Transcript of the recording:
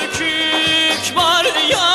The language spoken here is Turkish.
sökük var ya